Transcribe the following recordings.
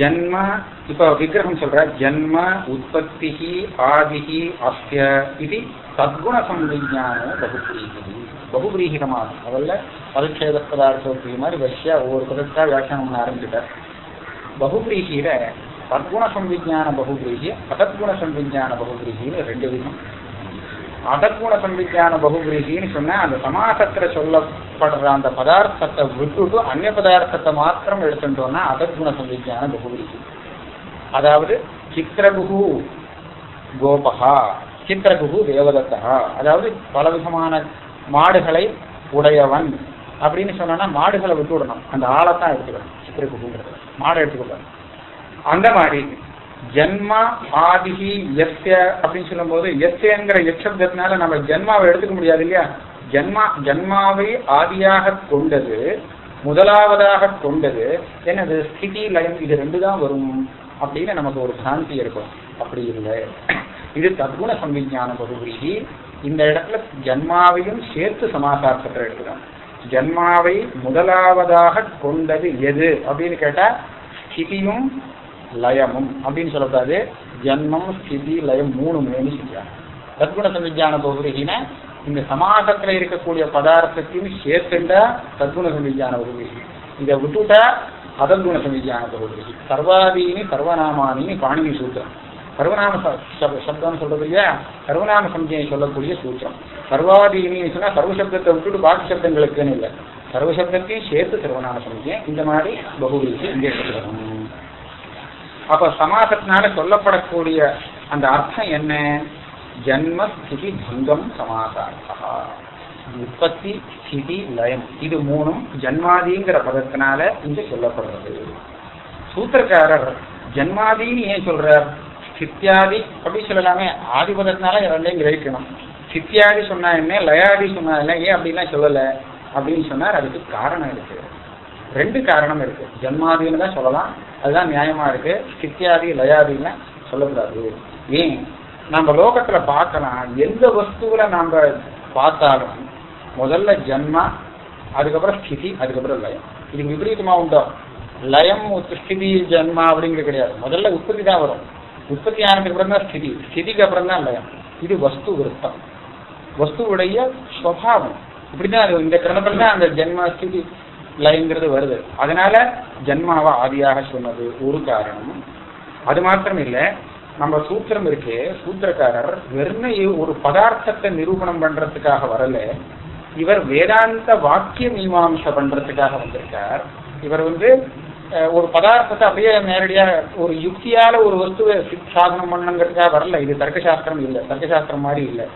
ஜன்ம இப்போ விக்கிரகம் சொல்ற ஜன்ம உற்பத்தி ஆதிஹி அஸ்ய இது சத்குண சம்விஜானோ பகுபிரீகி பகுபிரீகிதமாக முதல்ல பரிச்சேத பதார்த்தோப்பி மாதிரி வரிசையா ஒவ்வொரு பதத்தா வியாக்கியானம் பண்ண ஆரம்பிச்சுட்டார். பகுபிரீகியில சத்குண சம்விஜான பகுபிரீகி அசத்குண சம்விஜான பகுபிரீகின்னு ரெண்டு விதம். அதற்குண சம்பிக்கான பகுபிரீகின்னு சொன்னா அந்த சமாசத்துல சொல்லப்படுற அந்த பதார்த்தத்தை விட்டுட்டு அந்நிய பதார்த்தத்தை மாத்திரம் எடுத்துட்டோம்னா அதற்குண சம்பிக்கான பகுபிரீகி அதாவது சித்திரகுகு கோபகா சித்திரகுகு தேவதத்தா அதாவது பலவிதமான மாடுகளை உடையவன் அப்படின்னு சொன்னா மாடுகளை விட்டு விடணும் அந்த ஆளைத்தான் எடுத்துக்கணும் சித்திரகுகுங்கிறது மாடை எடுத்துக்கொள்ளணும் அந்த மாதிரி ஜென்மா ஆதிகி எஸ்ய அப்படின்னு சொல்லும்போது எஸ்யங்கிற எச்சப்தத்தினால நம்ம ஜென்மாவை எடுத்துக்க முடியாது இல்லையா? ஜென்மா ஜென்மாவை ஆதியாக கொண்டது முதலாவதாக கொண்டது. என்னது? ஸ்திதி லயம் இது ரெண்டு தான் வரும் அப்படின்னு நமக்கு ஒரு சாந்தி இருக்கும். அப்படி இல்லை இது தத்குண சம்விஜான பகுதி. இந்த இடத்துல ஜென்மாவையும் சேர்த்து சமாசாரத்தை எடுக்கிறோம் ஜென்மாவை முதலாவதாக கொண்டது எது? அப்படின்னு கேட்டா ஸ்திதியும் லயமும் அப்படின்னு சொல்லக்கூடாது. ஜன்மம் ஸ்திதி லயம் மூணு மூணு சொல்றாங்க தத்குண சந்திஜான பகுதினா இந்த சமாசத்துல இருக்கக்கூடிய பதார்த்தத்தையும் சேர்த்துண்டா தத்குண சந்திஜான பகுதி. இதை விட்டுட்டா அதத்குண சந்திஜான பகுதி. சர்வாதீனி சர்வநாமானி பாணினி சூத்திரம். சர்வநாம சப்தம் சொல்றது இல்லையா? சர்வநாம சம்ஜையை சொல்லக்கூடிய சூத்திரம். சர்வாதீனின்னு சொன்னா சர்வசப்தத்தை விட்டுட்டு பாக்கி சப்தங்களுக்குன்னு இல்லை. சர்வசப்தத்தையும் சேர்த்து சர்வநாம சம்ஜை இந்த மாதிரி பகுதிக்கு இங்கே சொல்லணும் அப்ப சமாசத்தினால சொல்லப்படக்கூடிய அந்த அர்த்தம் என்ன? ஜன்ம ஸ்திதி பங்கம் சமாசார்த்தா. உற்பத்தி ஸ்திதி லயம். இது மூணும் ஜன்மாதிங்கிற பதத்தினால இங்க சொல்லப்படுறது. சூத்திரக்காரர் ஜன்மாதின்னு ஏன் சொல்றார்? சித்தியாதி அப்படி சொல்லலாமே. ஆதிபதத்தினால இரண்டையும் கிரகிக்கணும் சித்தியாதி சொன்னா என்ன? லயாதி சொன்னா என்ன? ஏன் அப்படிலாம் சொல்லல? அப்படின்னு சொன்னார். அதுக்கு காரணம் இருக்கு. ரெண்டு காரணம் இருக்கு. ஜன்மாதின்னு தான் சொல்லலாம். அதுதான் நியாயமா இருக்கு. சித்தியாதி லயாதின்னு சொல்லக்கூடாது. ஏன்? நம்ம லோகத்துல பார்க்கலாம். எந்த வஸ்துவில நாம பார்த்தாலும் முதல்ல ஜன்மா அதுக்கப்புறம் ஸ்திதி அதுக்கப்புறம் லயம். இதுக்கு விபரீதமா உண்டோ? லயம் ஸ்திதி ஜன்மா அப்படிங்கிறது கிடையாது. முதல்ல உற்பத்தி தான் வரும். உற்பத்தி ஆனதுக்கு அப்புறம் தான் ஸ்திதி. ஸ்திதிக்கு அப்புறம் தான் லயம். இது வஸ்து விருத்தம். வஸ்துவுடைய ஸ்வபாவம் இப்படிதான் இந்த கிரமத்தில் தான் அந்த ஜென்மா ஸ்திதி லயங்கிறது வருது. அதனால ஜன்மாவை ஆதியாக சொன்னது ஒரு காரணம். அது மாத்திரம் இல்லை நம்ம சூத்திரம் இருக்கு சூத்திரக்காரர் வெறும் ஒரு பதார்த்தத்தை நிரூபணம் பண்றதுக்காக வரல. இவர் வேதாந்த வாக்கிய மீமாம்சை பண்றதுக்காக வந்திருக்கார். இவர் வந்து ஒரு பதார்த்தத்தை அப்படியே நேரடியா ஒரு யுக்தியால ஒரு வஸ்துவை சாதனம் பண்ணுங்கிறதுக்காக வரல. இது தர்க்கசாஸ்திரம் இல்லை. தர்க்கசாஸ்திரம் மாதிரி இல்லை.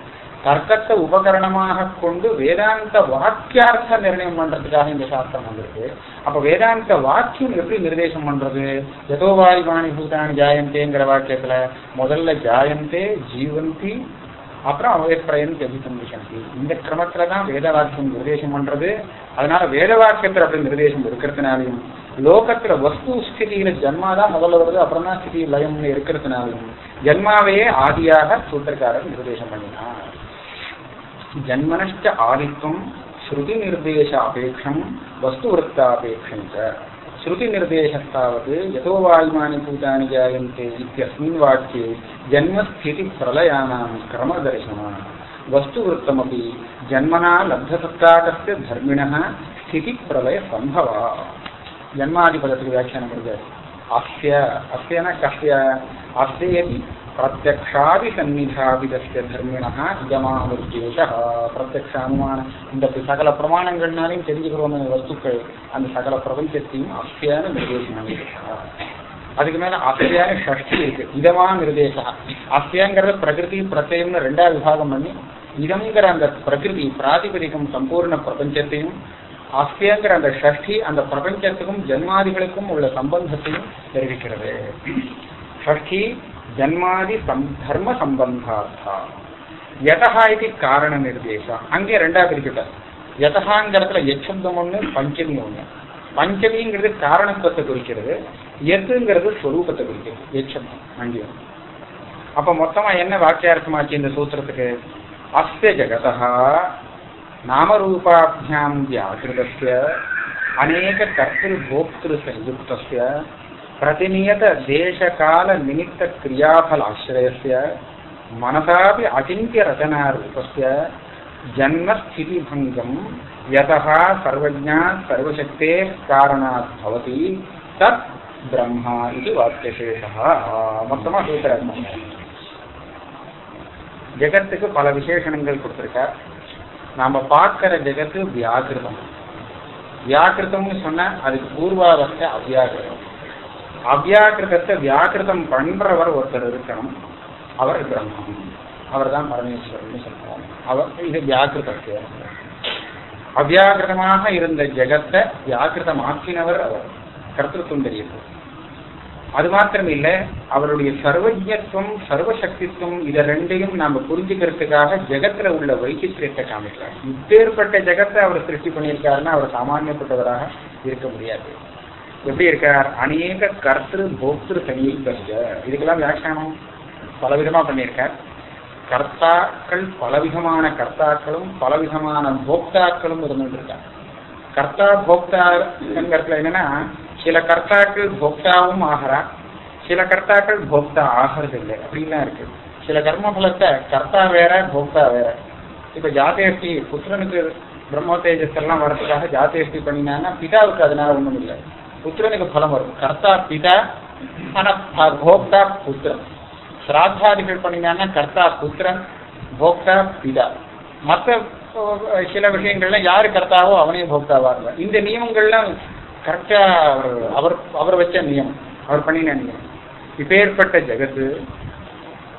தர்க்கத்தை உபகரணமாக கொண்டு வேதாந்த வாக்கியார்த்த நிர்ணயம் பண்றதுக்காக இந்த சாஸ்திரம் வந்திருக்கு. அப்ப வேதாந்த வாக்கியம் எப்படி நிர்தேசம் பண்றது? எதோ வாணி பூதானி ஜாயந்தேங்கிற வாக்கியத்துல முதல்ல ஜாயந்தே ஜீவந்தி அப்புறம் அவேப்பிரயன் தெரிவிசந்தி இந்த கிரமத்துல தான் வேத வாக்கியம் நிர்தேசம் பண்றது. அதனால வேத வாக்கியத்துல அப்படி நிர்தேசம் இருக்கிறதுனாலையும் லோகத்துல வஸ்து ஸ்திதியில ஜன்மாதான் முதல்ல வருது அப்புறம் தான் ஸ்திதி லயம்னு இருக்கிறதுனாலையும் ஜன்மாவையே ஆதியாக சூத்திரக்காரர் நிர்தேசம் பண்ணினார் ஜன்மனஷ்ட ஆதித்வம் ஸ்ருதி நிர்தேச அபேட்சம் வஸ்து விரத்தாபேட்சம் ஸ்ருதி நிர்தேசஸ்தாவது யதோ வாயுமானி பூதானி ஜாயந்தே இத்தியஸ்மின் வாக்கியே ஜன்மஸ்திதி பிரளயானாம் கிரமதர்சனம் वस्तुवृत्तमपि जन्मना लब्धसत्ताकस्य धर्मिणः स्थितिप्रलयसम्भवा जन्मादिपदस्य व्याख्यानं कुर्वन्ति अस्य अस्य न कस्य अस्य यदि பிரத்யக்ஷாதி சந்நிதாபிதஸ்ய தர்மிணः இதமாவர்த்தேஷः பிரத்யக்ஷ அனுமான இந்த சகல பிரமாணங்கள்னாலையும் தெரிஞ்சுக்கிறோம் வஸ்துக்கள் அந்த சகல பிரபஞ்சத்தையும் அஸ்தியான நிர்தேசனம் அதுக்கு மேல அஸ்தியான ஷஷ்டி இருக்கு. இதமா நிர்தேசா அஸ்தியாங்கிறத பிரகிருதி பிரத்யம்னு ரெண்டா விபாகம் பண்ணி இதங்கிற அந்த பிரகிருதி பிராதிபதிகம் சம்பூர்ண பிரபஞ்சத்தையும் அஸ்யங்கிற அந்த ஷஷ்டி அந்த பிரபஞ்சத்துக்கும் ஜன்மாதிகளுக்கும் உள்ள சம்பந்தத்தையும் தெரிவிக்கிறது. ஷஷ்டி ஜன்மாதி தர்ம சம்பந்தார்த்தா யதா இது காரண நிர்தேசம் அங்கே ரெண்டா பிரிச்சுட்டார் யதகாங்கிறதுல எச்சந்தம் ஒண்ணு பஞ்சமி ஒண்ணு. பஞ்சமிங்கிறது காரணத்துவத்தை குறிக்கிறது எதுங்கிறது ஸ்வரூபத்தை குறிக்கிறது எச்சந்தம் அங்கே அப்ப மொத்தமா என்ன வாக்கியார்த்தமாச்சு இந்த சூத்திரத்துக்கு? அஸ்ய ஜகதா நாமரூபாபியாம் வியாகிருதஸ்ய அநேக கர்த்திரு போக்திரு சயுக்தஸ்ய பிரதிநியத தேசகால நிமித்த கிரியாபலாசிரயஸ்ய மனசாபி அச்சிந்திய ரச்சனாரூபஸ்ய ஜன்மஸ்திதிபங்கம் யதா சர்வஜா சர்வசக்தே காரணாத் பவதி தத் பிரம்மா இது வாக்கியசேஷா மொத்தமா சூத்திரம் ஜெகத்துக்கு பல விசேஷணங்கள் கொடுத்துருக்கார். நாம பார்க்கிற ஜெகத்து வியாகிருதம். வியாக்கிருதம்னு சொன்னா அதுக்கு பூர்வாவஸ்தை அவ்யாகிருதம் அவ்யாக்கிருதத்தை வியாக்கிருதம் பண்றவர் ஒருத்தர் இருக்கணும் அவர் பிரம்மம். அவர் தான் பரமேஸ்வரன் சொல்றாங்க. அவர் இது வியாக்கிருதத்தை அவ்யாக்கிருதமாக இருந்த ஜெகத்தை வியாக்கிருதமாக்கினவர் அவர். கர்த்தத்துவம் அது மாத்திரம் இல்ல அவருடைய சர்வஜத்துவம் சர்வசக்தித்துவம் இதை ரெண்டையும் நாம புரிஞ்சுக்கிறதுக்காக ஜெகத்துல உள்ள வைச்சித்திரத்தை காமிக்கிறார். இப்பேற்பட்ட ஜெகத்தை அவர் சிருஷ்டி பண்ணியிருக்காருன்னா அவர் சாமானியப்பட்டவராக இருக்க முடியாது. எப்படி இருக்கார்? அநேக கர்த்திரு போக்திரு சங்கீதஸ்ய இதுக்கெல்லாம் வியாக்கியானம் பலவிதமா பண்ணியிருக்கார். கர்த்தாக்கள் பலவிதமான கர்த்தாக்களும் பலவிதமான போக்தாக்களும் இருந்துட்டு இருக்காங்க. கர்த்தா போக்தாங்கிறதுல என்னன்னா சில கர்த்தாக்கள் போக்தாவும் ஆகிறா சில கர்த்தாக்கள் போக்தா ஆகிறது இல்லை அப்படின்லாம் இருக்கு. சில கர்ம பலத்தை கர்த்தா வேற போக்தா வேற. இப்ப ஜாதேஷ்டி புத்திரனுக்கு பிரம்ம தேஜஸ் எல்லாம் வரதுக்காக ஜாதேஷ்டி பண்ணினான்னா பிதாவுக்கு அதனால ஒண்ணும் இல்லை. புத்திரனுக்கு பலம் வரும். கர்த்தா பிதா ஆனா போக்தா புத்திரன். சிராத்தாதிகள் பண்ணினான்னா கர்த்தா புத்திரன் போக்தா பிதா. மற்ற சில விஷயங்கள்ல யாரு கர்த்தாவோ அவனே போக்தாவா இருப்பார். இந்த நியமங்கள்லாம் கரெக்டா அவர் அவர் அவர் வச்ச நியமம். அவர் பண்ணின நியமம். இப்பேற்பட்ட ஜெகத்து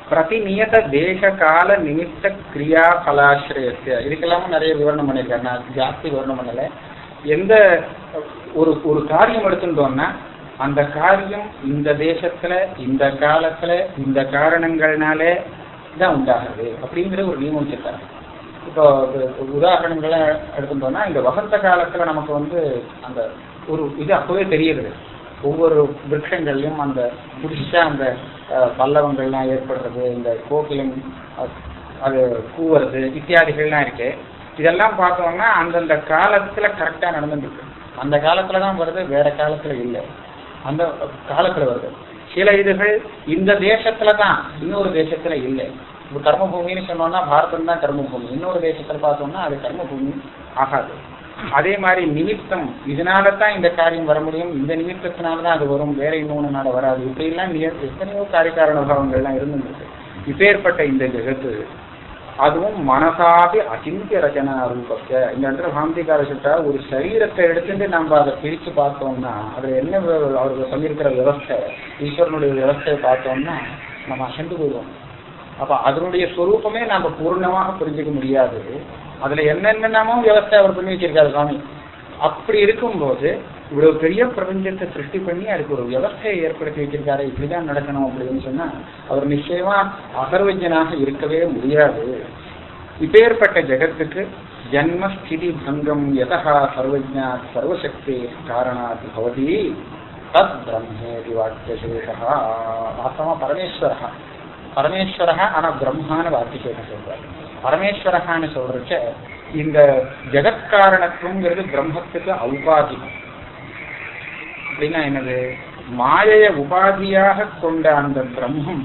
பிரதிநியத தேச கால நிமித்த கிரியா பலாசிரயஸ்ய இதுக்கெல்லாமும் நிறைய விவரணம் பண்ணியிருக்காரு. நான் ஜாஸ்தி விவரணம் பண்ணலை. எந்த ஒரு ஒரு காரியம் எடுத்துட்டோம்னா அந்த காரியம் இந்த தேசத்துல இந்த காலத்துல இந்த காரணங்கள்னாலே தான் உண்டாகுது அப்படிங்கிற ஒரு நியமம் வச்சிருக்காரு இப்போ ஒரு உதாரணங்கள்லாம் எடுத்துட்டோம்னா இந்த வசந்த காலத்துல நமக்கு வந்து அந்த ஒரு இது அப்பவே தெரியுது. ஒவ்வொரு விருட்சங்கள்லயும் அந்த புதுசா அந்த பல்லவங்கள்லாம் ஏற்படுறது இந்த கோகிலம் அது கூவுறது இத்தியாதிகள்லாம் இருக்கு. இதெல்லாம் பார்த்தோம்னா அந்தந்த காலத்துல கரெக்டா நடந்துட்டு இருக்கு அந்த காலத்துல தான் வருது வேற காலத்துல இல்லை. அந்த காலத்துல வருது. சில இதுகள் இந்த தேசத்துல தான் இன்னொரு தேசத்துல இல்லை. இப்போ கர்மபூமின்னு சொன்னோம்னா பாரதம் தான் கர்மபூமி. இன்னொரு தேசத்துல பார்த்தோம்னா அது கர்மபூமி ஆகாது. அதே மாதிரி நிமித்தம் இதனால தான் இந்த காரியம் வர முடியும். இந்த நிமித்தத்தினால தான் அது வரும். வேற இன்னொன்னுனால வராது. இப்படிலாம் எல்லாம் எத்தனையோ காரியக்காரண பாவங்கள்லாம் இருந்துருக்கு இப்பேற்பட்ட இந்த ஜெகத்து அதுவும் மனசாபி அச்சிந்திய ரச்சனா ரூபத்தை இந்த இடத்துல சாந்திகார சொல்லிட்டா ஒரு சரீரத்தை எடுத்துட்டு நம்ம அதை பிரிச்சு பார்த்தோம்னா அதுல என்ன வி- அவருக்கு சொல்லியிருக்கிற விவஸ்தை ஈஸ்வரனுடைய விவஸ்தையை பார்த்தோம்னா நம்ம அசந்து போயிடுவோம். அப்ப அதனுடைய ஸ்வரூபமே நாம பூர்ணமாக புரிஞ்சுக்க முடியாது. அதுல என்னென்னமோ விவஸ்தை அவர் பண்ணி வச்சிருக்காரு சுவாமி. அப்படி இருக்கும்போது இவ்வளவு பெரிய பிரபஞ்சத்தை சிருஷ்டி பண்ணி அதுக்கு ஒரு வியவஸ்தையை ஏற்படுத்தி வச்சிருக்காரு. இப்படிதான் நடக்கணும் அப்படின்னு சொன்னா அவர் நிச்சயமா அகர்வஜனாக இருக்கவே முடியாது. இப்பேற்பட்ட ஜெகத்துக்கு ஜன்மஸ்திதி பங்கம் எதா சர்வஜா சர்வசக்தி காரணாத் பவதி தத் பிரம்மேதி வாக்கியசேஷா வாஸ்தவா பரமேஸ்வரா பரமேஸ்வரா ஆனா பிரம்மான வாக்கியசேஷம் சொல்றாரு. பரமேஸ்வரகான்னு சொல்றச்ச இந்த ஜெகத்காரணத்துவங்கிறது பிரம்மத்துக்கு ஔபாதிகம். அப்படின்னா என்னது? மாயைய உபாதியாக கொண்ட அந்த பிரம்மம்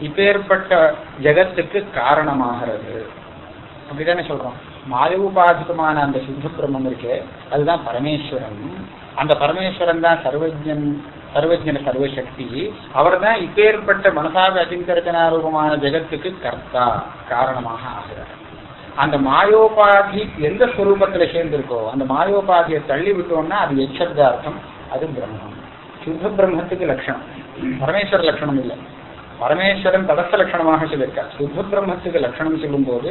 இப்பேற்பட்ட ஜெகத்துக்கு காரணமாகிறது. அப்படிதானே சொல்றோம். மாய உபாதிகமான அந்த சுத்த பிரம்மம் இருக்கே அதுதான் பரமேஸ்வரன். அந்த பரமேஸ்வரன் தான் சர்வஜன் சர்வஜன சர்வசக்தி. அவர் தான் இப்பேற்பட்ட மனசாக அஜிங்கரச்சனாரூபமான ஜெகத்துக்கு கர்த்தா காரணமாக ஆகிறார். அந்த மாயோபாதி எந்த ஸ்வரூபத்துல சேர்ந்திருக்கோ அந்த மாயோபாதியை தள்ளி விட்டோம்னா அது எச்சர்தார்த்தம் அது பிரம்மம். சுத்த பிரம்மத்துக்கு லட்சணம். பரமேஸ்வர லட்சணம் இல்லை. பரமேஸ்வரன் தடஸ்த லட்சணமாக சொல்லியிருக்கார். சுத்த பிரம்மத்துக்கு லட்சணம் சொல்லும்போது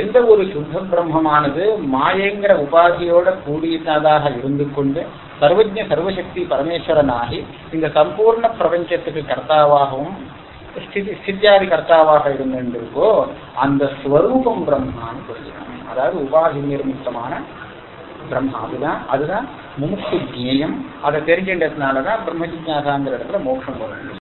எந்த ஒரு சுத்த பிரம்மமானது மாயங்கிற உபாதியோட கூடியதாக இருந்து கொண்டு சர்வஜ சர்வசக்தி பரமேஸ்வரனாகி இந்த சம்பூர்ண பிரபஞ்சத்துக்கு கர்த்தாவாகவும் ஸ்திதி ஸ்தித்யாதி கர்த்தாவாக இருந்திருக்கோ அந்த ஸ்வரூபம் பிரம்மான்னு புரிஞ்சுக்கணும். அதாவது உபாதி நிர்மித்தமான பிரம்மா அதுதான் அதுதான் முமுக்கு ஜேயம் அதை தெரிஞ்சின்றதுனால தான் பிரம்ம இடத்துல மோட்சம் வரும்.